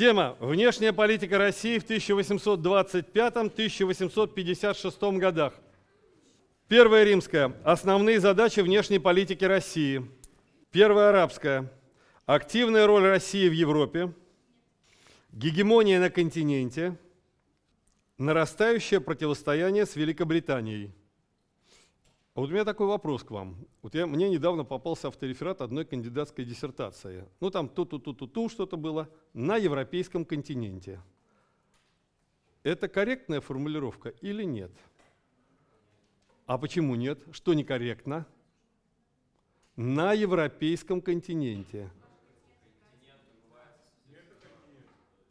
Тема «Внешняя политика России в 1825-1856 годах». Первая римская. Основные задачи внешней политики России. Первая арабская. Активная роль России в Европе. Гегемония на континенте. Нарастающее противостояние с Великобританией. А вот у меня такой вопрос к вам. Вот я, мне недавно попался автореферат одной кандидатской диссертации. Ну там ту-ту-ту-ту-ту что-то было на европейском континенте. Это корректная формулировка или нет? А почему нет? Что некорректно? На европейском континенте.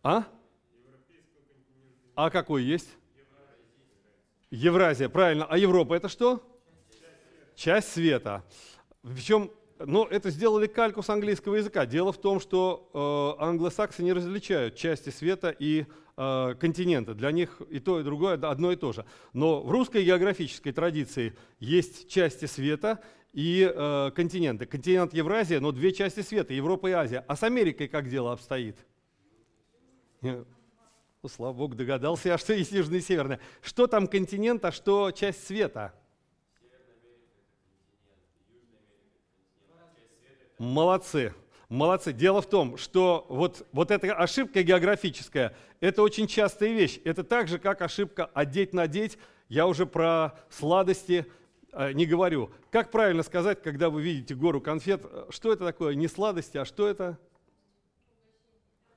А? А какой есть? Евразия, правильно. А Европа это что? Часть света. Причем, ну, это сделали кальку с английского языка. Дело в том, что э, англосаксы не различают части света и э, континента. Для них и то, и другое одно и то же. Но в русской географической традиции есть части света и э, континенты. Континент Евразия, но две части света, Европа и Азия. А с Америкой как дело обстоит? Ну, слава богу, догадался я, что есть южный и северный. Что там континент, а что часть света? Молодцы. Молодцы. Дело в том, что вот, вот эта ошибка географическая, это очень частая вещь. Это так же, как ошибка одеть-надеть. Я уже про сладости э, не говорю. Как правильно сказать, когда вы видите гору конфет, э, что это такое? Не сладости, а что это?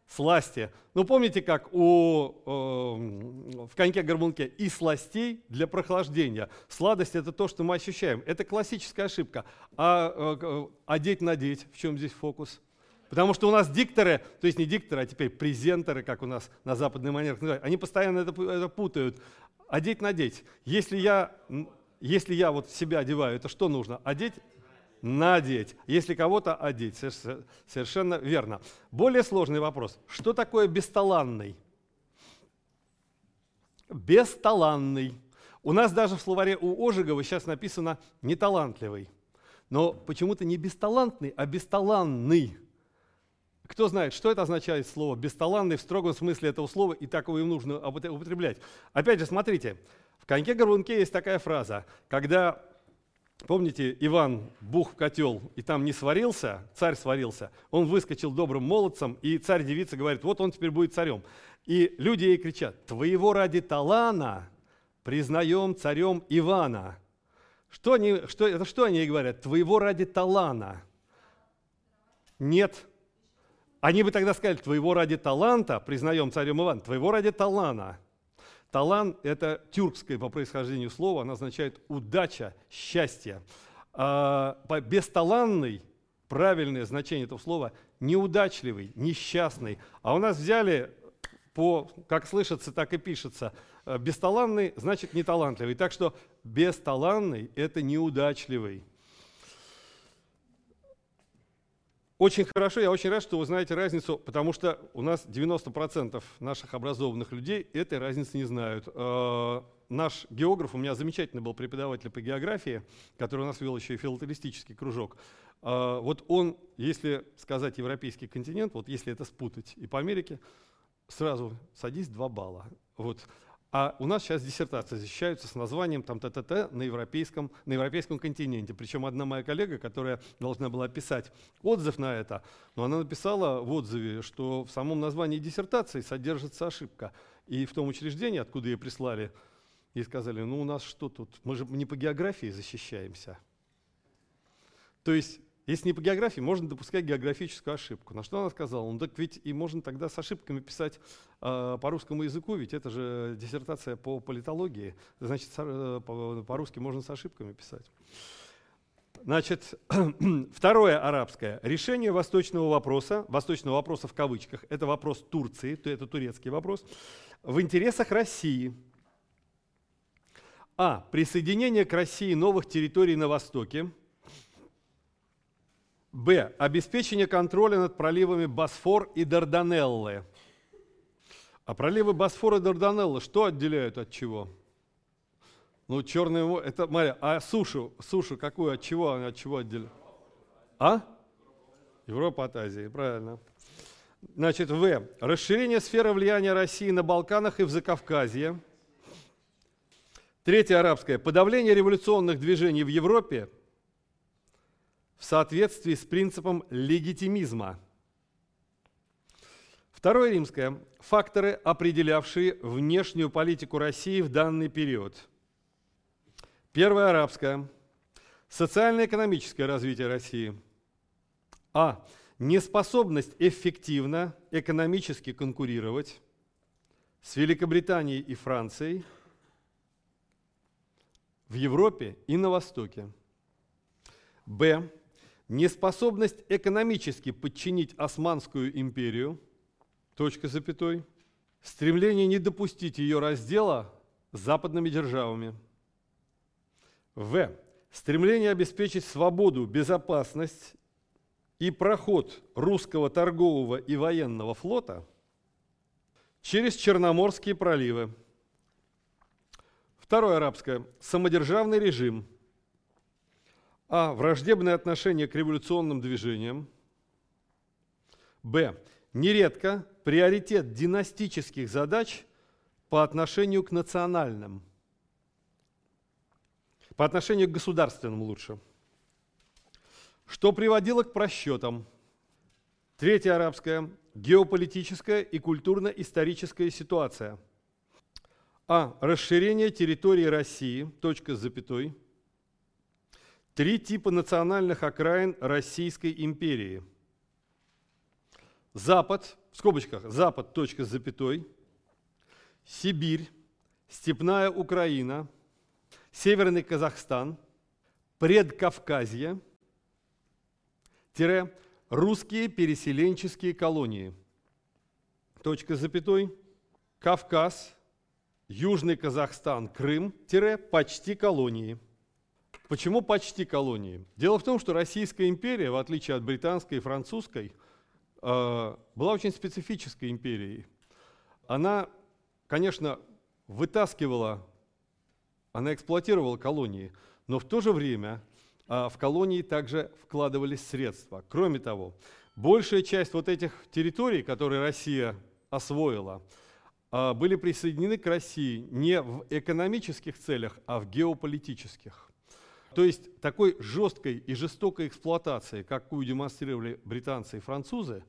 Сласти. Ну, помните, как у, э, в коньке-горбунке и сластей для прохлаждения. Сладость – это то, что мы ощущаем. Это классическая ошибка. А э, одеть-надеть, в чем здесь фокус? Потому что у нас дикторы, то есть не дикторы, а теперь презентеры, как у нас на западной манере они постоянно это, это путают. Одеть-надеть. Если я, если я вот себя одеваю, это что нужно? Одеть надеть. Если кого-то одеть, совершенно верно. Более сложный вопрос. Что такое бесталанный? Бесталанный. У нас даже в словаре у Ожегова сейчас написано «неталантливый». Но почему-то не бесталантный, а бесталанный. Кто знает, что это означает слово «бесталанный» в строгом смысле этого слова, и так его им нужно употреблять. Опять же, смотрите, в коньке-горбунке есть такая фраза, когда Помните, Иван бух в котел и там не сварился, царь сварился, он выскочил добрым молодцем, и царь-девица говорит, вот он теперь будет царем. И люди ей кричат, твоего ради талана признаем царем Ивана. Что они, что, это что они ей говорят? Твоего ради талана. Нет. Они бы тогда сказали, твоего ради таланта признаем царем Ивана, твоего ради талана. Талан – это тюркское по происхождению слово, оно означает удача, счастье. А бесталанный, правильное значение этого слова, неудачливый, несчастный. А у нас взяли по, как слышится, так и пишется. Бесталанный значит неталантливый. Так что бесталанный – это неудачливый. Очень хорошо, я очень рад, что вы знаете разницу, потому что у нас 90% наших образованных людей этой разницы не знают. Э, наш географ, у меня замечательный был преподаватель по географии, который у нас вел еще и филателистический кружок. Э, вот он, если сказать европейский континент, вот если это спутать и по Америке, сразу садись 2 балла. Вот. А у нас сейчас диссертации защищаются с названием там ТТТ на европейском, на европейском континенте. Причем одна моя коллега, которая должна была писать отзыв на это, но она написала в отзыве, что в самом названии диссертации содержится ошибка. И в том учреждении, откуда ее прислали, ей сказали, ну у нас что тут, мы же не по географии защищаемся. То есть если не по географии, можно допускать географическую ошибку. На что она сказала? Ну так ведь и можно тогда с ошибками писать э, по русскому языку, ведь это же диссертация по политологии. Значит, э, по-русски можно с ошибками писать. Значит, второе арабское. Решение восточного вопроса, восточного вопроса в кавычках, это вопрос Турции, то это турецкий вопрос, в интересах России. А. Присоединение к России новых территорий на Востоке – Б. Обеспечение контроля над проливами Босфор и Дарданеллы. А проливы Босфор и Дарданеллы что отделяют от чего? Ну, Черное море, это, Мария, а сушу, сушу какую, от чего, от чего отделяют? А? Европа от Азии, правильно. Значит, В. Расширение сферы влияния России на Балканах и в Закавказье. Третье арабское. Подавление революционных движений в Европе в соответствии с принципом легитимизма. Второе римское. Факторы, определявшие внешнюю политику России в данный период. Первое арабское. Социально-экономическое развитие России. А. Неспособность эффективно экономически конкурировать с Великобританией и Францией в Европе и на Востоке. Б. Неспособность экономически подчинить Османскую империю, точка запятой, стремление не допустить ее раздела западными державами. В. Стремление обеспечить свободу, безопасность и проход русского торгового и военного флота через Черноморские проливы. Второе арабское. Самодержавный режим. А. Враждебное отношение к революционным движениям. Б. Нередко приоритет династических задач по отношению к национальным. По отношению к государственным лучше что приводило к просчетам. Третья арабская – геополитическая и культурно-историческая ситуация. А. Расширение территории России, точка с запятой. Три типа национальных окраин Российской империи. Запад, в скобочках, Запад, точка с запятой. Сибирь, Степная Украина, Северный Казахстан, Предкавказье – тире русские переселенческие колонии. Точка запятой. Кавказ, Южный Казахстан, Крым, тире почти колонии. Почему почти колонии? Дело в том, что Российская империя, в отличие от британской и французской, э, была очень специфической империей. Она, конечно, вытаскивала, она эксплуатировала колонии, но в то же время а в колонии также вкладывались средства. Кроме того, большая часть вот этих территорий, которые Россия освоила, а, были присоединены к России не в экономических целях, а в геополитических. То есть такой жесткой и жестокой эксплуатации, какую демонстрировали британцы и французы,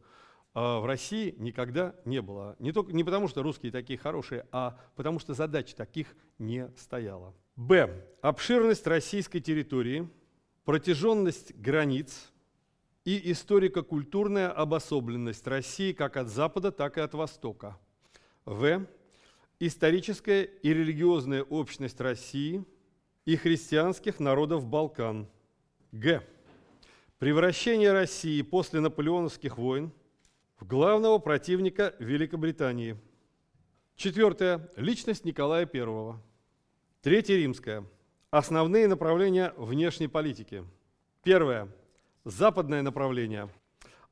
а, в России никогда не было. Не, только, не потому, что русские такие хорошие, а потому что задач таких не стояла. Б. Обширность российской территории – протяженность границ и историко-культурная обособленность России как от Запада, так и от Востока. В. Историческая и религиозная общность России и христианских народов Балкан. Г. Превращение России после наполеоновских войн в главного противника Великобритании. Четвертое. Личность Николая I. Третье. Римская. Основные направления внешней политики. Первое. Западное направление.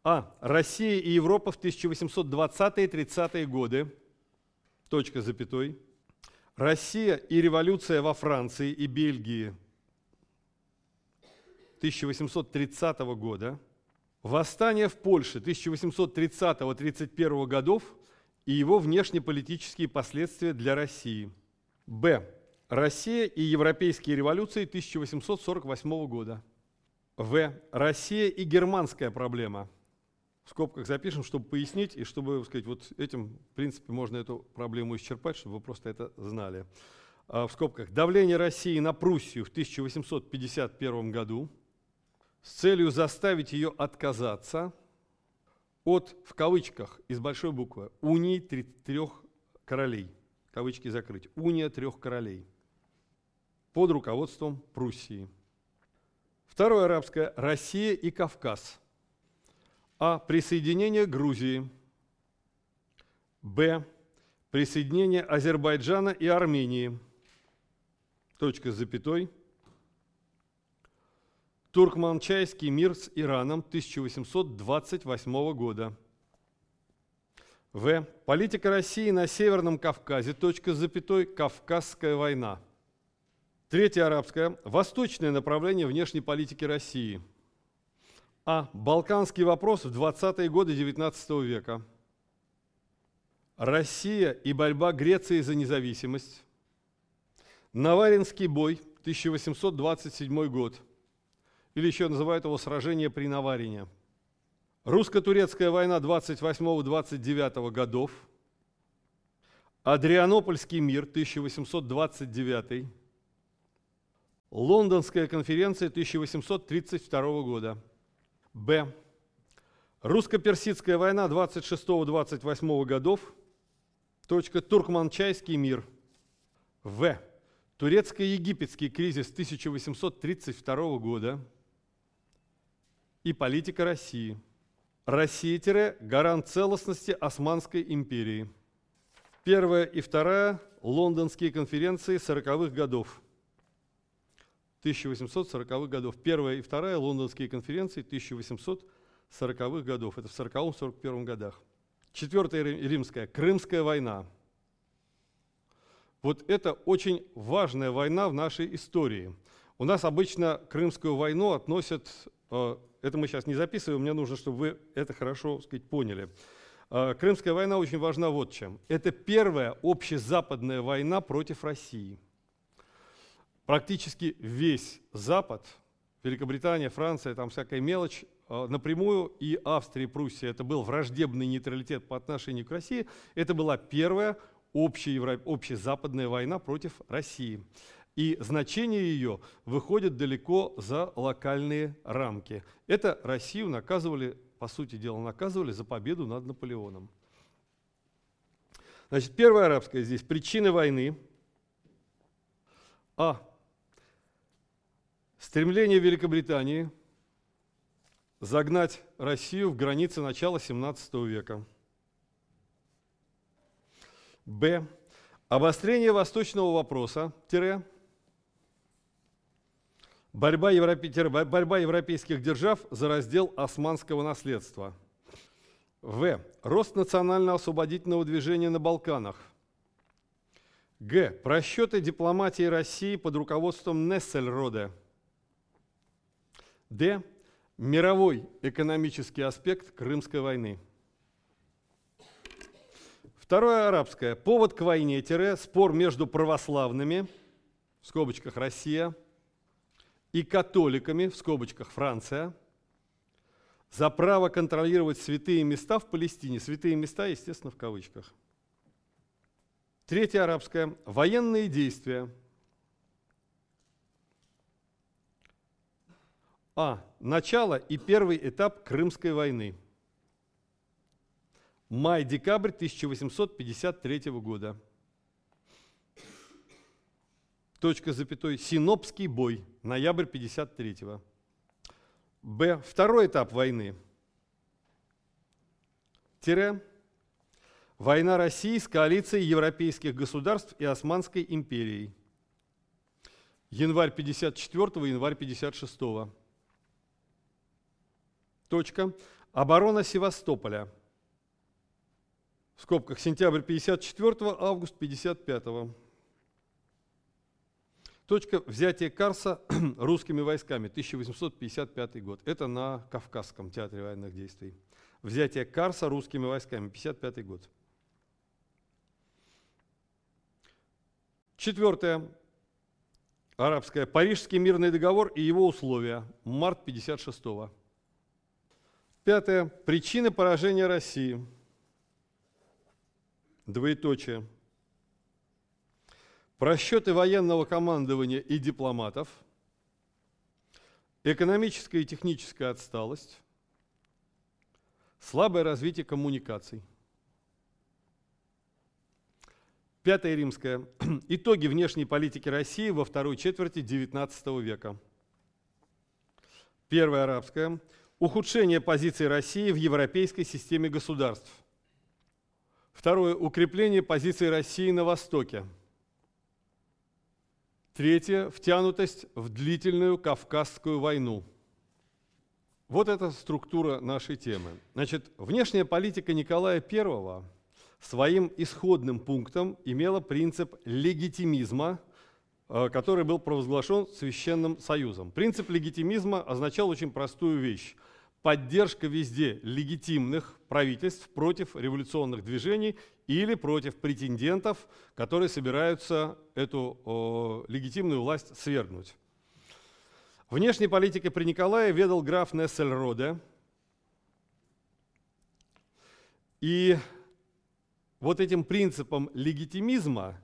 А. Россия и Европа в 1820-30-е годы. Точка запятой. Россия и революция во Франции и Бельгии 1830 года. Восстание в Польше 1830-31 годов и его внешнеполитические последствия для России. Б. Россия и европейские революции 1848 года. В. Россия и германская проблема. В скобках запишем, чтобы пояснить и чтобы сказать, вот этим, в принципе, можно эту проблему исчерпать, чтобы вы просто это знали. А в скобках давление России на Пруссию в 1851 году с целью заставить ее отказаться от, в кавычках, из большой буквы, унии трех королей. Кавычки закрыть. Уния трех королей под руководством Пруссии. Второе арабское – Россия и Кавказ. А. Присоединение Грузии. Б. Присоединение Азербайджана и Армении. Точка с запятой. Туркманчайский мир с Ираном 1828 года. В. Политика России на Северном Кавказе. Точка с запятой. Кавказская война. Третье арабское. Восточное направление внешней политики России. А. Балканский вопрос в 20-е годы XIX века. Россия и борьба Греции за независимость. Наваринский бой, 1827 год. Или еще называют его сражение при Наварине. Русско-турецкая война 28-29 годов. Адрианопольский мир, 1829. Лондонская конференция 1832 года. Б. Русско-персидская война 26-28 годов. Точка. Туркманчайский мир. В. Турецко-египетский кризис 1832 года. И политика России. Россия – гарант целостности Османской империи. Первая и вторая – лондонские конференции 40-х годов. 1840-х годов. Первая и вторая лондонские конференции 1840-х годов. Это в 40-41 годах. Четвертая римская, Крымская война. Вот это очень важная война в нашей истории. У нас обычно Крымскую войну относят, э, это мы сейчас не записываем, мне нужно, чтобы вы это хорошо сказать, поняли. Э, Крымская война очень важна вот чем. Это первая общезападная война против России – практически весь Запад, Великобритания, Франция, там всякая мелочь, э, напрямую и Австрия, и Пруссия, это был враждебный нейтралитет по отношению к России, это была первая общая, общезападная война против России. И значение ее выходит далеко за локальные рамки. Это Россию наказывали, по сути дела, наказывали за победу над Наполеоном. Значит, первая арабская здесь. Причины войны. А. Стремление Великобритании загнать Россию в границы начала XVII века. Б. Обострение восточного вопроса, тире, борьба, европе, тире, борьба европейских держав за раздел османского наследства. В. Рост национально-освободительного движения на Балканах. Г. Просчеты дипломатии России под руководством Нессельроде – Д. Мировой экономический аспект Крымской войны. Второе арабское. Повод к войне, тире, спор между православными, в скобочках Россия, и католиками, в скобочках Франция, за право контролировать святые места в Палестине. Святые места, естественно, в кавычках. Третье арабское. Военные действия – А. Начало и первый этап Крымской войны. Май-декабрь 1853 года. Точка запятой. Синопский бой. Ноябрь 53 -го. Б. Второй этап войны. Тире. Война России с коалицией европейских государств и Османской империей. Январь 54 январь 56 -го. Точка. Оборона Севастополя. В скобках сентябрь 54 август 55 -го. Точка взятия Карса русскими войсками, 1855 год. Это на Кавказском театре военных действий. Взятие Карса русскими войсками, 55 год. Четвертое. Арабское. Парижский мирный договор и его условия. Март 56 -го. Пятое. Причины поражения России. Двоеточие. Просчеты военного командования и дипломатов. Экономическая и техническая отсталость. Слабое развитие коммуникаций. Пятое римское. Итоги внешней политики России во второй четверти XIX века. Первое арабское ухудшение позиции России в европейской системе государств. Второе – укрепление позиции России на Востоке. Третье – втянутость в длительную Кавказскую войну. Вот эта структура нашей темы. Значит, внешняя политика Николая I своим исходным пунктом имела принцип легитимизма, который был провозглашен Священным Союзом. Принцип легитимизма означал очень простую вещь – поддержка везде легитимных правительств против революционных движений или против претендентов, которые собираются эту о, легитимную власть свергнуть. Внешней политикой при Николае ведал граф Нессельроде. И вот этим принципом легитимизма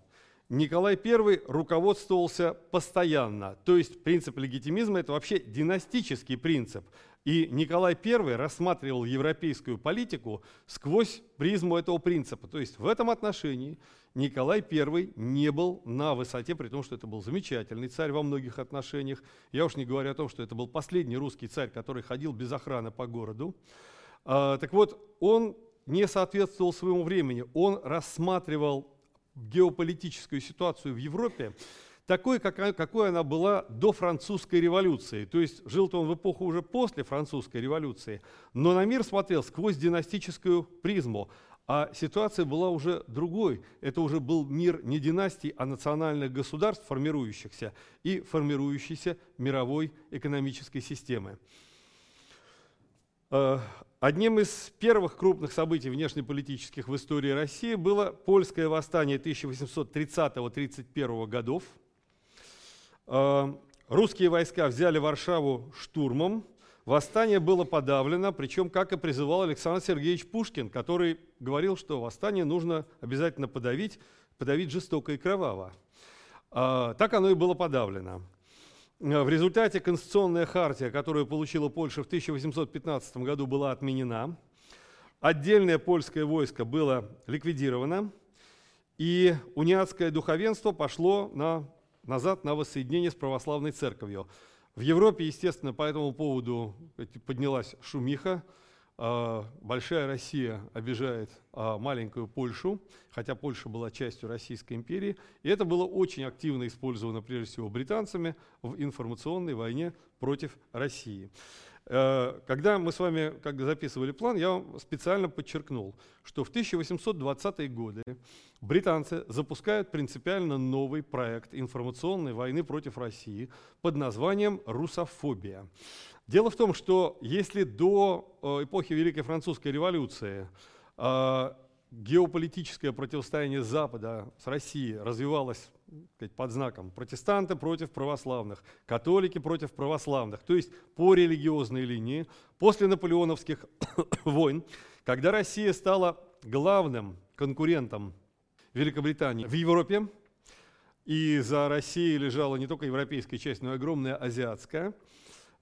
Николай I руководствовался постоянно. То есть принцип легитимизма – это вообще династический принцип. И Николай I рассматривал европейскую политику сквозь призму этого принципа. То есть в этом отношении Николай I не был на высоте, при том, что это был замечательный царь во многих отношениях. Я уж не говорю о том, что это был последний русский царь, который ходил без охраны по городу. А, так вот, он не соответствовал своему времени. Он рассматривал геополитическую ситуацию в Европе такой, какой, какой она была до французской революции. То есть жил-то он в эпоху уже после французской революции, но на мир смотрел сквозь династическую призму. А ситуация была уже другой. Это уже был мир не династий, а национальных государств, формирующихся и формирующейся мировой экономической системы. Одним из первых крупных событий внешнеполитических в истории России было польское восстание 1830-31 годов. Э, русские войска взяли Варшаву штурмом, восстание было подавлено, причем, как и призывал Александр Сергеевич Пушкин, который говорил, что восстание нужно обязательно подавить, подавить жестоко и кроваво. Э, так оно и было подавлено. Э, в результате Конституционная хартия, которую получила Польша в 1815 году, была отменена. Отдельное польское войско было ликвидировано, и униатское духовенство пошло на, назад на воссоединение с православной церковью. В Европе, естественно, по этому поводу поднялась шумиха, большая Россия обижает а, маленькую Польшу, хотя Польша была частью Российской империи. И это было очень активно использовано, прежде всего, британцами в информационной войне против России. Э, когда мы с вами как записывали план, я вам специально подчеркнул, что в 1820-е годы британцы запускают принципиально новый проект информационной войны против России под названием «Русофобия». Дело в том, что если до э, эпохи Великой Французской революции э, геополитическое противостояние Запада с Россией развивалось сказать, под знаком протестанты против православных, католики против православных, то есть по религиозной линии, после наполеоновских войн, когда Россия стала главным конкурентом Великобритании в Европе, и за Россией лежала не только европейская часть, но и огромная азиатская –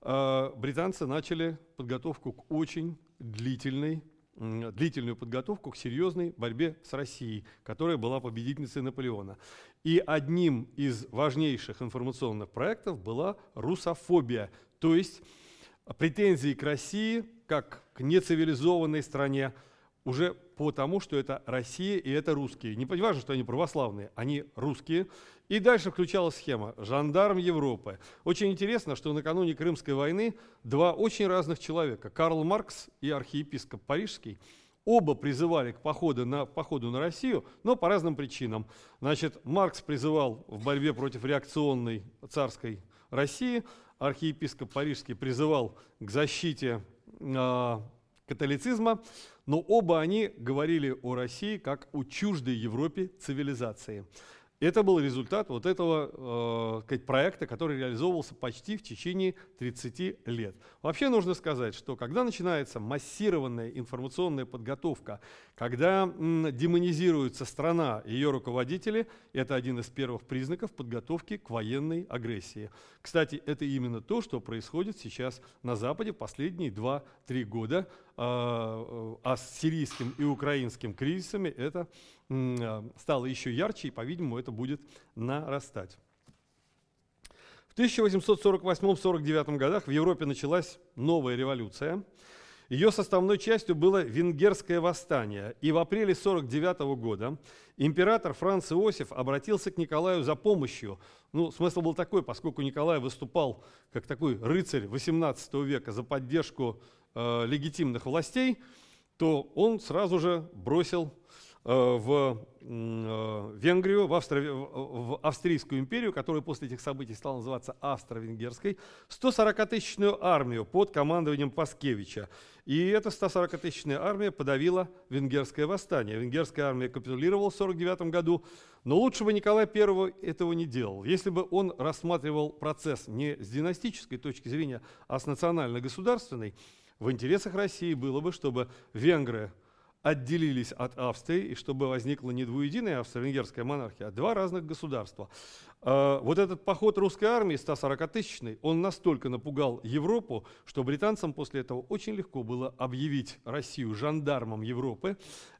а, британцы начали подготовку к очень длительной, длительную подготовку к серьезной борьбе с Россией, которая была победительницей Наполеона. И одним из важнейших информационных проектов была русофобия, то есть претензии к России как к нецивилизованной стране, уже потому, что это Россия и это русские. Не важно, что они православные, они русские. И дальше включалась схема «Жандарм Европы». Очень интересно, что накануне Крымской войны два очень разных человека, Карл Маркс и архиепископ Парижский, оба призывали к походу на, походу на Россию, но по разным причинам. Значит, Маркс призывал в борьбе против реакционной царской России, архиепископ Парижский призывал к защите э, католицизма, но оба они говорили о России как о чуждой Европе цивилизации. Это был результат вот этого э, проекта, который реализовывался почти в течение 30 лет. Вообще нужно сказать, что когда начинается массированная информационная подготовка, когда м, демонизируется страна и ее руководители, это один из первых признаков подготовки к военной агрессии. Кстати, это именно то, что происходит сейчас на Западе последние 2-3 года. Э, а с сирийским и украинским кризисами это а, стало еще ярче, и, по-видимому, это будет нарастать. В 1848-49 годах в Европе началась новая революция. Ее составной частью было венгерское восстание. И в апреле 1949 года император Франц Иосиф обратился к Николаю за помощью. Ну, смысл был такой, поскольку Николай выступал как такой рыцарь XVIII века за поддержку э, легитимных властей, то он сразу же бросил в Венгрию, в, Австро в Австрийскую империю, которая после этих событий стала называться Австро-Венгерской, 140-тысячную армию под командованием Паскевича. И эта 140-тысячная армия подавила венгерское восстание. Венгерская армия капитулировала в 1949 году, но лучше бы Николай I этого не делал. Если бы он рассматривал процесс не с династической точки зрения, а с национально-государственной, в интересах России было бы, чтобы венгры отделились от Австрии, и чтобы возникла не двуединая австро-венгерская монархия, а два разных государства. А, вот этот поход русской армии 140-тысячный, он настолько напугал Европу, что британцам после этого очень легко было объявить Россию жандармом Европы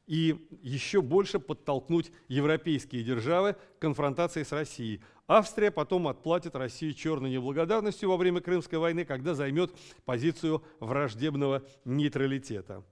и еще больше подтолкнуть европейские державы к конфронтации с Россией. Австрия потом отплатит России черной неблагодарностью во время Крымской войны, когда займет позицию враждебного нейтралитета.